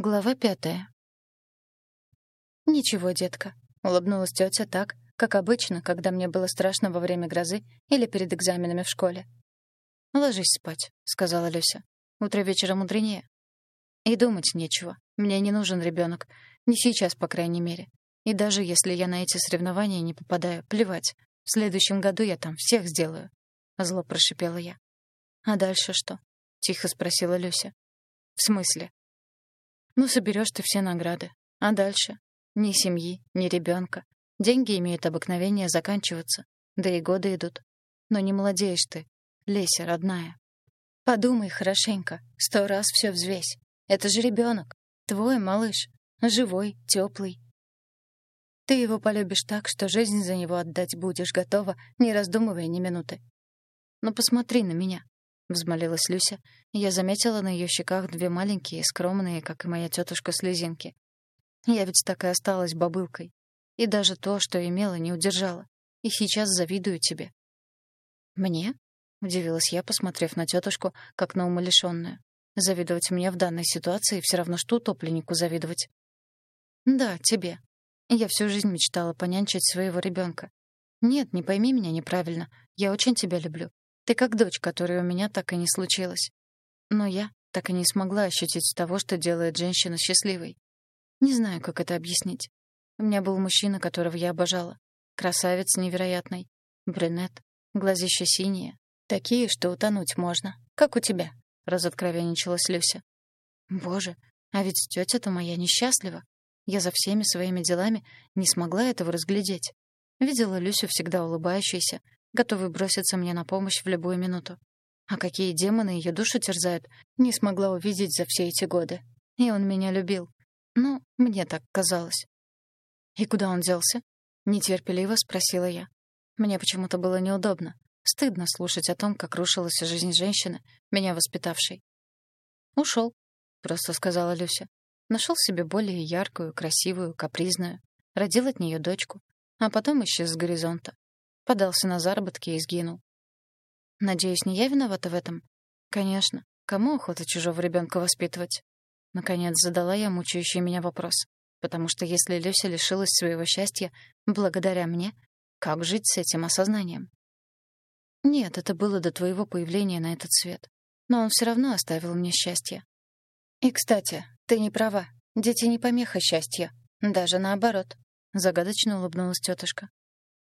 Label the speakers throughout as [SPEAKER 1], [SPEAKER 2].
[SPEAKER 1] Глава пятая. «Ничего, детка», — улыбнулась тетя так, как обычно, когда мне было страшно во время грозы или перед экзаменами в школе. «Ложись спать», — сказала Люся. «Утро вечера мудренее». «И думать нечего. Мне не нужен ребенок. Не сейчас, по крайней мере. И даже если я на эти соревнования не попадаю, плевать. В следующем году я там всех сделаю», — зло прошипела я. «А дальше что?» — тихо спросила Люся. «В смысле?» Ну, соберешь ты все награды. А дальше? Ни семьи, ни ребенка. Деньги имеют обыкновение заканчиваться. Да и годы идут. Но не молодеешь ты, Леся, родная. Подумай хорошенько, сто раз все взвесь. Это же ребенок, твой малыш, живой, теплый. Ты его полюбишь так, что жизнь за него отдать будешь готова, не раздумывая ни минуты. Но посмотри на меня. — взмолилась Люся, я заметила на ее щеках две маленькие, скромные, как и моя тетушка, слезинки. Я ведь так и осталась бабылкой. И даже то, что имела, не удержала. И сейчас завидую тебе. «Мне?» — удивилась я, посмотрев на тетушку, как на умалишенную. «Завидовать мне в данной ситуации все равно, что утопленнику завидовать». «Да, тебе. Я всю жизнь мечтала понянчить своего ребенка. Нет, не пойми меня неправильно. Я очень тебя люблю. Ты как дочь, которой у меня так и не случилось. Но я так и не смогла ощутить того, что делает женщину счастливой. Не знаю, как это объяснить. У меня был мужчина, которого я обожала. Красавец невероятный. Брюнет. Глазища синие. Такие, что утонуть можно. Как у тебя, — разоткровенничалась Люся. Боже, а ведь тетя-то моя несчастлива. Я за всеми своими делами не смогла этого разглядеть. Видела Люсю всегда улыбающейся, готовый броситься мне на помощь в любую минуту. А какие демоны ее душу терзают, не смогла увидеть за все эти годы. И он меня любил. Ну, мне так казалось. «И куда он делся?» — нетерпеливо спросила я. Мне почему-то было неудобно. Стыдно слушать о том, как рушилась жизнь женщины, меня воспитавшей. «Ушел», — просто сказала Люся. Нашел себе более яркую, красивую, капризную. Родил от нее дочку. А потом исчез с горизонта. Подался на заработки и сгинул. Надеюсь, не я виновата в этом? Конечно. Кому охота чужого ребенка воспитывать? Наконец задала я мучающий меня вопрос. Потому что если Люся лишилась своего счастья благодаря мне, как жить с этим осознанием? Нет, это было до твоего появления на этот свет. Но он все равно оставил мне счастье. И, кстати, ты не права. Дети не помеха счастья. Даже наоборот. Загадочно улыбнулась тетушка.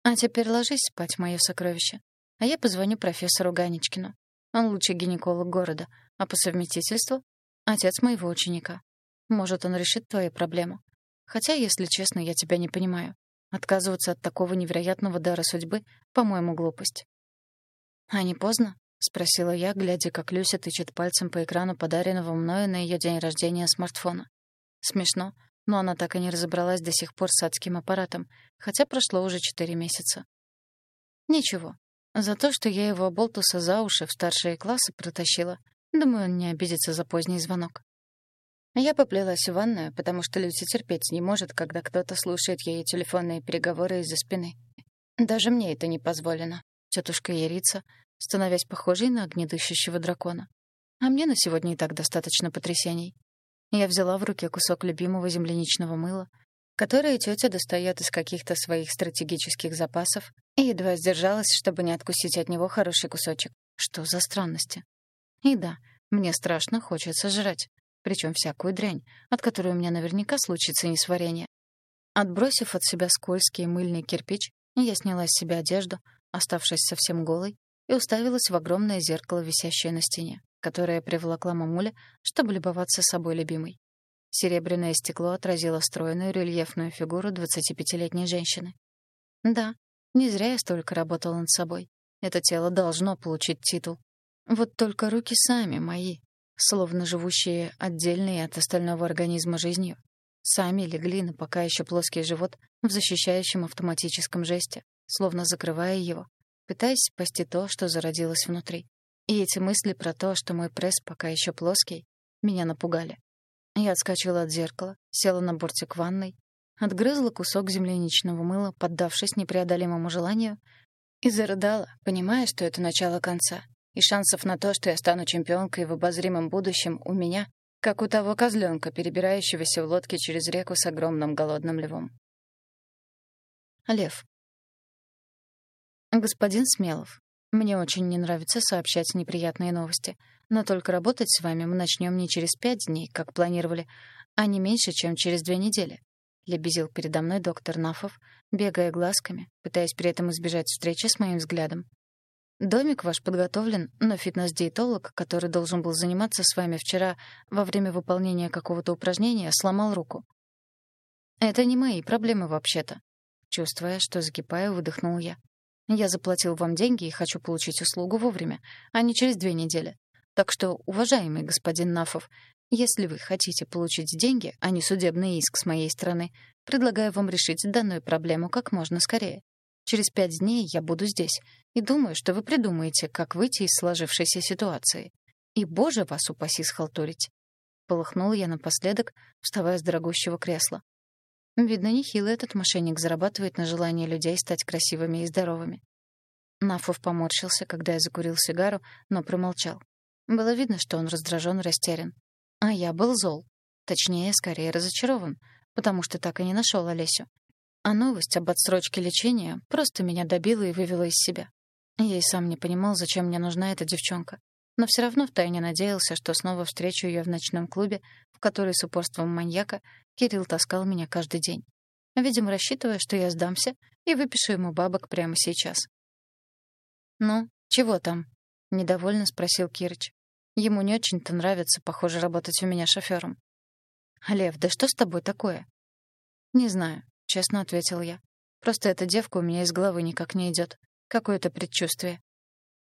[SPEAKER 1] А теперь ложись спать, мое сокровище. А я позвоню профессору Ганечкину. Он лучший гинеколог города, а по совместительству — отец моего ученика. Может, он решит твою проблему. Хотя, если честно, я тебя не понимаю. Отказываться от такого невероятного дара судьбы, по-моему, глупость. «А не поздно?» — спросила я, глядя, как Люся тычет пальцем по экрану подаренного мною на ее день рождения смартфона. Смешно, но она так и не разобралась до сих пор с адским аппаратом, хотя прошло уже четыре месяца. Ничего. За то, что я его болтуса за уши в старшие классы протащила, думаю, он не обидится за поздний звонок. Я поплелась в ванную, потому что Люся терпеть не может, когда кто-то слушает ее телефонные переговоры из-за спины. Даже мне это не позволено. Тетушка Ярица, становясь похожей на огнедышащего дракона. А мне на сегодня и так достаточно потрясений. Я взяла в руки кусок любимого земляничного мыла, которое тетя достает из каких-то своих стратегических запасов, и едва сдержалась, чтобы не откусить от него хороший кусочек. Что за странности? И да, мне страшно хочется жрать, причем всякую дрянь, от которой у меня наверняка случится несварение. Отбросив от себя скользкий мыльный кирпич, я сняла с себя одежду, оставшись совсем голой, и уставилась в огромное зеркало, висящее на стене которая привлекла мамуля, чтобы любоваться собой любимой. Серебряное стекло отразило стройную рельефную фигуру 25-летней женщины. Да, не зря я столько работала над собой. Это тело должно получить титул. Вот только руки сами мои, словно живущие отдельные от остального организма жизнью, сами легли на пока еще плоский живот в защищающем автоматическом жесте, словно закрывая его, пытаясь спасти то, что зародилось внутри. И эти мысли про то, что мой пресс пока еще плоский, меня напугали. Я отскочила от зеркала, села на бортик ванной, отгрызла кусок земляничного мыла, поддавшись непреодолимому желанию, и зарыдала, понимая, что это начало конца. И шансов на то, что я стану чемпионкой в обозримом будущем у меня, как у того козленка, перебирающегося в лодке через реку с огромным голодным львом. Лев. Господин Смелов, мне очень не нравится сообщать неприятные новости, но только работать с вами мы начнем не через пять дней, как планировали, а не меньше, чем через две недели. Лебезил передо мной доктор Нафов, бегая глазками, пытаясь при этом избежать встречи с моим взглядом. Домик ваш подготовлен, но фитнес-диетолог, который должен был заниматься с вами вчера во время выполнения какого-то упражнения, сломал руку. Это не мои проблемы вообще-то. Чувствуя, что закипаю, выдохнул я. Я заплатил вам деньги и хочу получить услугу вовремя, а не через две недели. Так что, уважаемый господин Нафов, если вы хотите получить деньги, а не судебный иск с моей стороны, предлагаю вам решить данную проблему как можно скорее. Через пять дней я буду здесь и думаю, что вы придумаете, как выйти из сложившейся ситуации. И, боже, вас упаси схалтурить. Полыхнул я напоследок, вставая с дорогущего кресла. Видно, нехило этот мошенник зарабатывает на желании людей стать красивыми и здоровыми. Нафов поморщился, когда я закурил сигару, но промолчал. Было видно, что он раздражен и растерян. А я был зол. Точнее, скорее разочарован, потому что так и не нашел Олесю. А новость об отсрочке лечения просто меня добила и вывела из себя. Я и сам не понимал, зачем мне нужна эта девчонка. Но все равно втайне надеялся, что снова встречу ее в ночном клубе, в который с упорством маньяка Кирилл таскал меня каждый день. Видимо, рассчитывая, что я сдамся и выпишу ему бабок прямо сейчас. «Ну, чего там?» — недовольно спросил Кирыч. Ему не очень-то нравится, похоже, работать у меня шофёром. «Лев, да что с тобой такое?» «Не знаю», — честно ответил я. «Просто эта девка у меня из головы никак не идет. Какое-то предчувствие».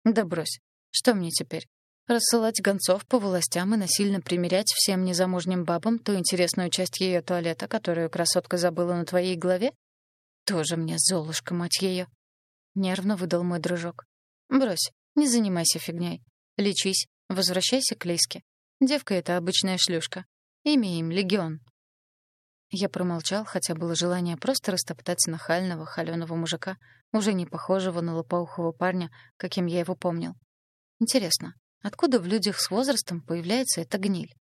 [SPEAKER 1] «Да брось. Что мне теперь? Рассылать гонцов по властям и насильно примерять всем незамужним бабам ту интересную часть ее туалета, которую красотка забыла на твоей голове? Тоже мне золушка, мать ее. Нервно выдал мой дружок. Брось, не занимайся фигней. Лечись, возвращайся к Лейске. Девка эта обычная шлюшка. Имя им — Легион. Я промолчал, хотя было желание просто растоптать нахального, холёного мужика, уже не похожего на лопоухого парня, каким я его помнил. Интересно, Откуда в людях с возрастом появляется эта гниль?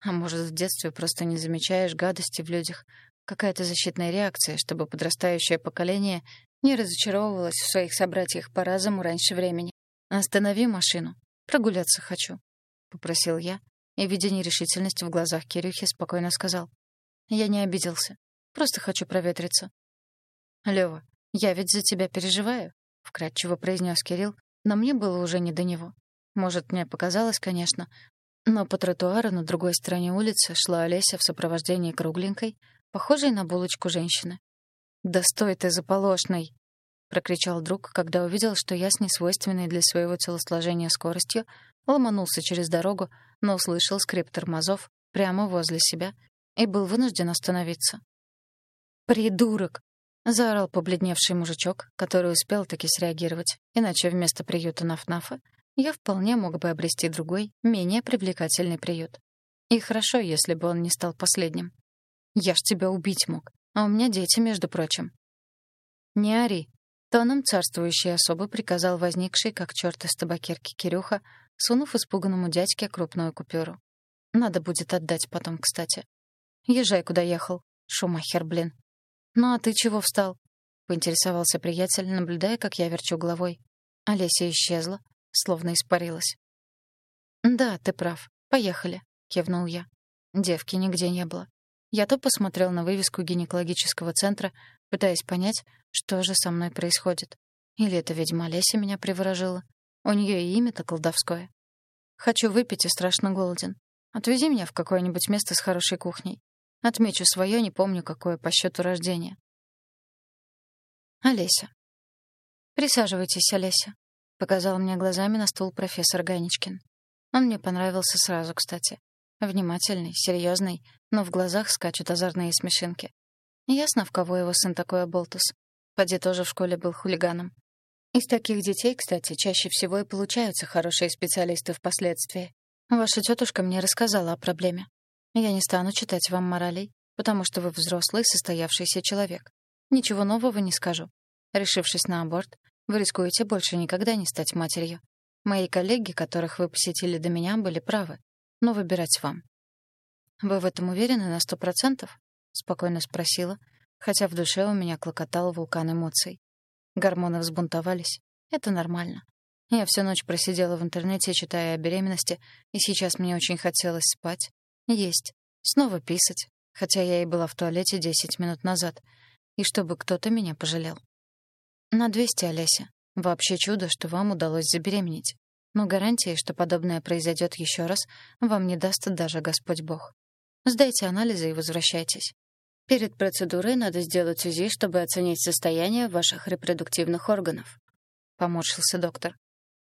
[SPEAKER 1] А может, в детстве просто не замечаешь гадости в людях? Какая-то защитная реакция, чтобы подрастающее поколение не разочаровывалось в своих собратьях по разуму раньше времени. «Останови машину. Прогуляться хочу», — попросил я, и, видя нерешительность в глазах Кирюхи, спокойно сказал. «Я не обиделся. Просто хочу проветриться». «Лёва, я ведь за тебя переживаю», — вкратчиво произнес Кирилл, но мне было уже не до него. Может, мне показалось, конечно, но по тротуару на другой стороне улицы шла Олеся в сопровождении кругленькой, похожей на булочку женщины. «Да стой ты, заполошный!» — прокричал друг, когда увидел, что я с несвойственной для своего телосложения скоростью ломанулся через дорогу, но услышал скрип тормозов прямо возле себя и был вынужден остановиться. «Придурок!» — заорал побледневший мужичок, который успел таки среагировать, иначе вместо приюта Наф-Нафа я вполне мог бы обрести другой, менее привлекательный приют. И хорошо, если бы он не стал последним. Я ж тебя убить мог, а у меня дети, между прочим. Не ори. Тоном царствующей особы приказал возникший, как черт из табакерки Кирюха, сунув испуганному дядьке крупную купюру. Надо будет отдать потом, кстати. Езжай, куда ехал. Шумахер, блин. Ну а ты чего встал? Поинтересовался приятель, наблюдая, как я верчу головой. Олеся исчезла, словно испарилась. «Да, ты прав. Поехали», — кивнул я. Девки нигде не было. Я то посмотрел на вывеску гинекологического центра, пытаясь понять, что же со мной происходит. Или это ведьма Леся меня приворожила. У нее и имя-то колдовское. Хочу выпить и страшно голоден. Отвези меня в какое-нибудь место с хорошей кухней. Отмечу свое, не помню, какое по счету рождения. Олеся. Присаживайтесь, Олеся. Показал мне глазами на стул профессор Ганечкин. Он мне понравился сразу, кстати. Внимательный, серьезный, но в глазах скачут озорные смешинки. Ясно, в кого его сын такой оболтус. Поди тоже в школе был хулиганом. Из таких детей, кстати, чаще всего и получаются хорошие специалисты впоследствии. Ваша тетушка мне рассказала о проблеме. Я не стану читать вам моралей, потому что вы взрослый, состоявшийся человек. Ничего нового не скажу. Решившись на аборт, вы рискуете больше никогда не стать матерью. Мои коллеги, которых вы посетили до меня, были правы. Но выбирать вам. Вы в этом уверены на сто процентов?» — спокойно спросила, хотя в душе у меня клокотал вулкан эмоций. Гормоны взбунтовались. Это нормально. Я всю ночь просидела в интернете, читая о беременности, и сейчас мне очень хотелось спать, есть, снова писать, хотя я и была в туалете 10 минут назад, и чтобы кто-то меня пожалел. На 200, Олеся. Вообще чудо, что вам удалось забеременеть. Но гарантии, что подобное произойдет еще раз, вам не даст даже Господь Бог. Сдайте анализы и возвращайтесь. Перед процедурой надо сделать УЗИ, чтобы оценить состояние ваших репродуктивных органов. Поморщился доктор.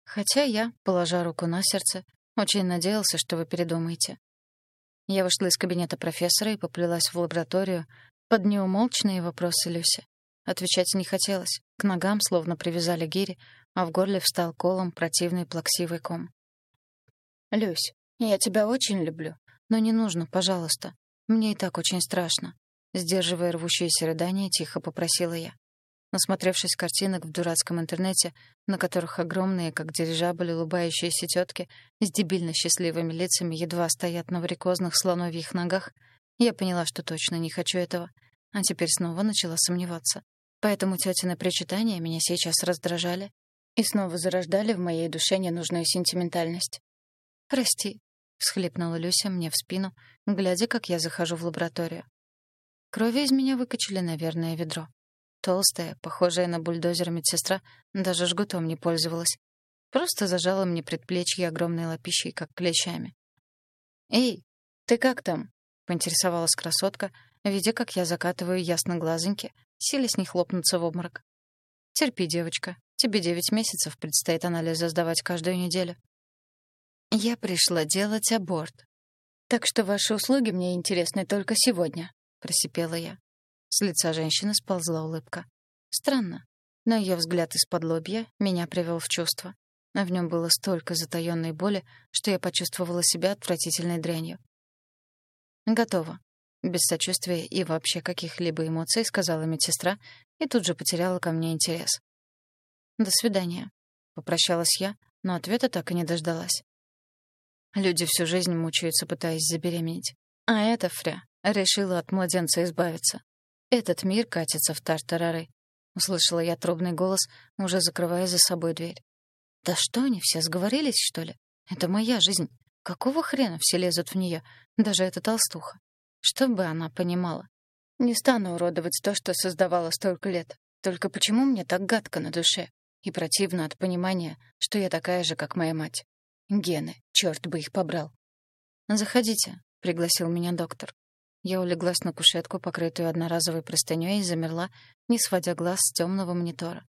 [SPEAKER 1] Хотя я, положа руку на сердце, очень надеялся, что вы передумаете. Я вышла из кабинета профессора и поплелась в лабораторию под неумолчные вопросы Люси. Отвечать не хотелось. К ногам словно привязали гири, а в горле встал колом противный плаксивый ком. «Люсь, я тебя очень люблю, но не нужно, пожалуйста. Мне и так очень страшно. Сдерживая рвущиеся рыдания, тихо попросила я. Насмотревшись картинок в дурацком интернете, на которых огромные, как дирижабли, улыбающиеся тетки с дебильно счастливыми лицами едва стоят на варикозных слоновьих ногах, я поняла, что точно не хочу этого, а теперь снова начала сомневаться. Поэтому тетины причитания меня сейчас раздражали и снова зарождали в моей душе ненужную сентиментальность. «Прости», — всхлипнула Люся мне в спину, глядя, как я захожу в лабораторию. Крови из меня выкачали, наверное, ведро. Толстая, похожая на бульдозер медсестра, даже жгутом не пользовалась. Просто зажала мне предплечье огромной лапищей, как клещами. «Эй, ты как там?» — поинтересовалась красотка, видя, как я закатываю ясно глазоньки, силясь не хлопнуться в обморок. «Терпи, девочка. Тебе девять месяцев предстоит анализы сдавать каждую неделю». «Я пришла делать аборт. Так что ваши услуги мне интересны только сегодня», — просипела я. С лица женщины сползла улыбка. Странно, но ее взгляд из-под лобья меня привел в чувство. А в нем было столько затаённой боли, что я почувствовала себя отвратительной дрянью. «Готово», — без сочувствия и вообще каких-либо эмоций сказала медсестра и тут же потеряла ко мне интерес. «До свидания», — попрощалась я, но ответа так и не дождалась. Люди всю жизнь мучаются, пытаясь забеременеть. А эта фря решила от младенца избавиться. Этот мир катится в тартарары. Услышала я трубный голос, уже закрывая за собой дверь. Да что они все сговорились, что ли? Это моя жизнь. Какого хрена все лезут в нее, даже эта толстуха? Что бы она понимала? Не стану уродовать то, что создавала столько лет. Только почему мне так гадко на душе? И противно от понимания, что я такая же, как моя мать. Гены, черт бы их побрал. «Заходите», — пригласил меня доктор. Я улеглась на кушетку, покрытую одноразовой простыней, и замерла, не сводя глаз с темного монитора.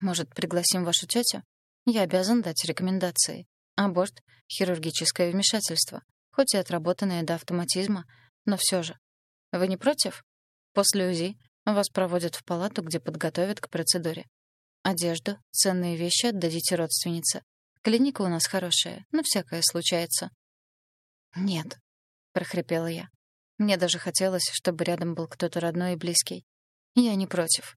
[SPEAKER 1] «Может, пригласим вашу тетю? Я обязан дать рекомендации. Аборт — хирургическое вмешательство, хоть и отработанное до автоматизма, но все же. Вы не против? После УЗИ вас проводят в палату, где подготовят к процедуре. Одежду, ценные вещи отдадите родственнице. Клиника у нас хорошая, но всякое случается». «Нет», — прохрипела я. Мне даже хотелось, чтобы рядом был кто-то родной и близкий. Я не против.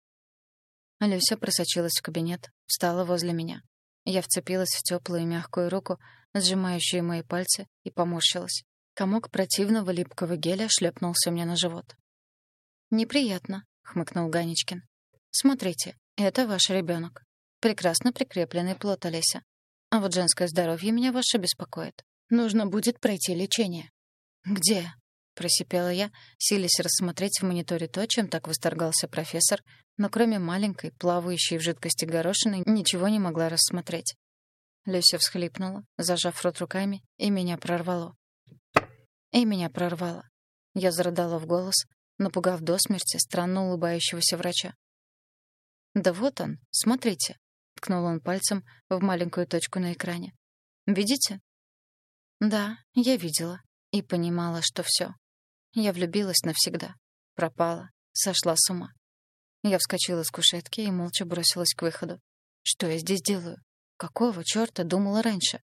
[SPEAKER 1] Люся просочилась в кабинет, встала возле меня. Я вцепилась в теплую мягкую руку, сжимающую мои пальцы, и поморщилась. Комок противного липкого геля шлепнулся мне на живот. «Неприятно», — хмыкнул Ганечкин. «Смотрите, это ваш ребенок. Прекрасно прикрепленный плод Олеся. А вот женское здоровье меня ваше беспокоит. Нужно будет пройти лечение». «Где?» просипела я, силясь рассмотреть в мониторе то, чем так восторгался профессор, но кроме маленькой, плавающей в жидкости горошины, ничего не могла рассмотреть. Люся всхлипнула, зажав рот руками, и меня прорвало. И меня прорвало. Я зарыдала в голос, напугав до смерти странно улыбающегося врача. «Да вот он, смотрите», — ткнул он пальцем в маленькую точку на экране. «Видите?» «Да, я видела и понимала, что все. Я влюбилась навсегда. Пропала. Сошла с ума. Я вскочила с кушетки и молча бросилась к выходу. Что я здесь делаю? Какого чёрта думала раньше?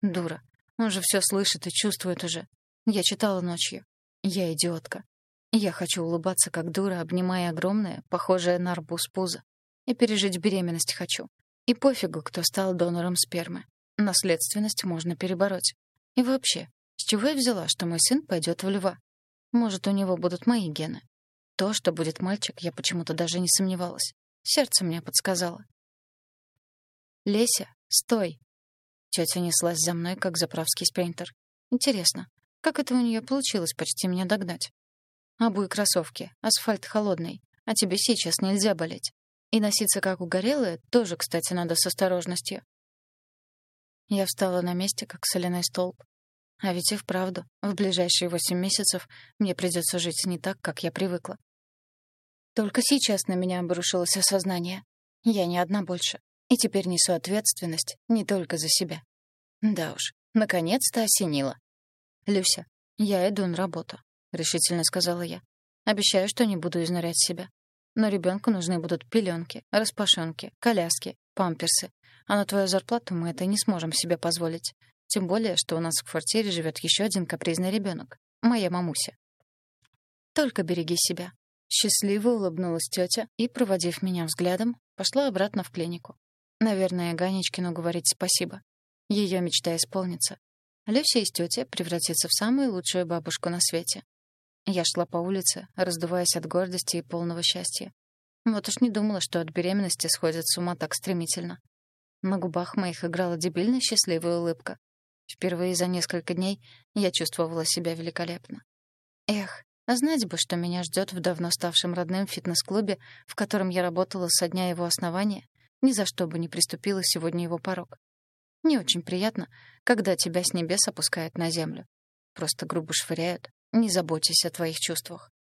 [SPEAKER 1] Дура. Он же всё слышит и чувствует уже. Я читала ночью. Я идиотка. Я хочу улыбаться, как дура, обнимая огромное, похожее на арбуз пузо. И пережить беременность хочу. И пофигу, кто стал донором спермы. Наследственность можно перебороть. И вообще, С чего я взяла, что мой сын пойдет в льва? Может, у него будут мои гены? То, что будет мальчик, я почему-то даже не сомневалась. Сердце мне подсказало. «Леся, стой!» Тетя неслась за мной, как заправский спринтер. Интересно, как это у нее получилось почти меня догнать? Обуй кроссовки, асфальт холодный, а тебе сейчас нельзя болеть. И носиться как угорелая тоже, кстати, надо с осторожностью. Я встала на месте, как соляной столб. А ведь и вправду, в ближайшие восемь месяцев мне придется жить не так, как я привыкла. Только сейчас на меня обрушилось осознание. Я не одна больше. И теперь несу ответственность не только за себя. Да уж, наконец-то осенило. «Люся, я иду на работу», — решительно сказала я. «Обещаю, что не буду изнурять себя. Но ребенку нужны будут пеленки, распашонки, коляски, памперсы. А на твою зарплату мы это не сможем себе позволить. Тем более, что у нас в квартире живет еще один капризный ребенок, моя мамуся. Только береги себя. Счастливо улыбнулась тетя и, проводив меня взглядом, пошла обратно в клинику. Наверное, Ганечкину говорить спасибо. Ее мечта исполнится. Люся из тети превратится в самую лучшую бабушку на свете. Я шла по улице, раздуваясь от гордости и полного счастья. Вот уж не думала, что от беременности сходит с ума так стремительно. На губах моих играла дебильная счастливая улыбка. Впервые за несколько дней я чувствовала себя великолепно. Эх, знать бы, что меня ждет в давно ставшем родным фитнес-клубе, в котором я работала со дня его основания, ни за что бы не приступила сегодня его порог. Не очень приятно, когда тебя с небес опускают на землю. Просто грубо швыряют, не заботясь о твоих чувствах.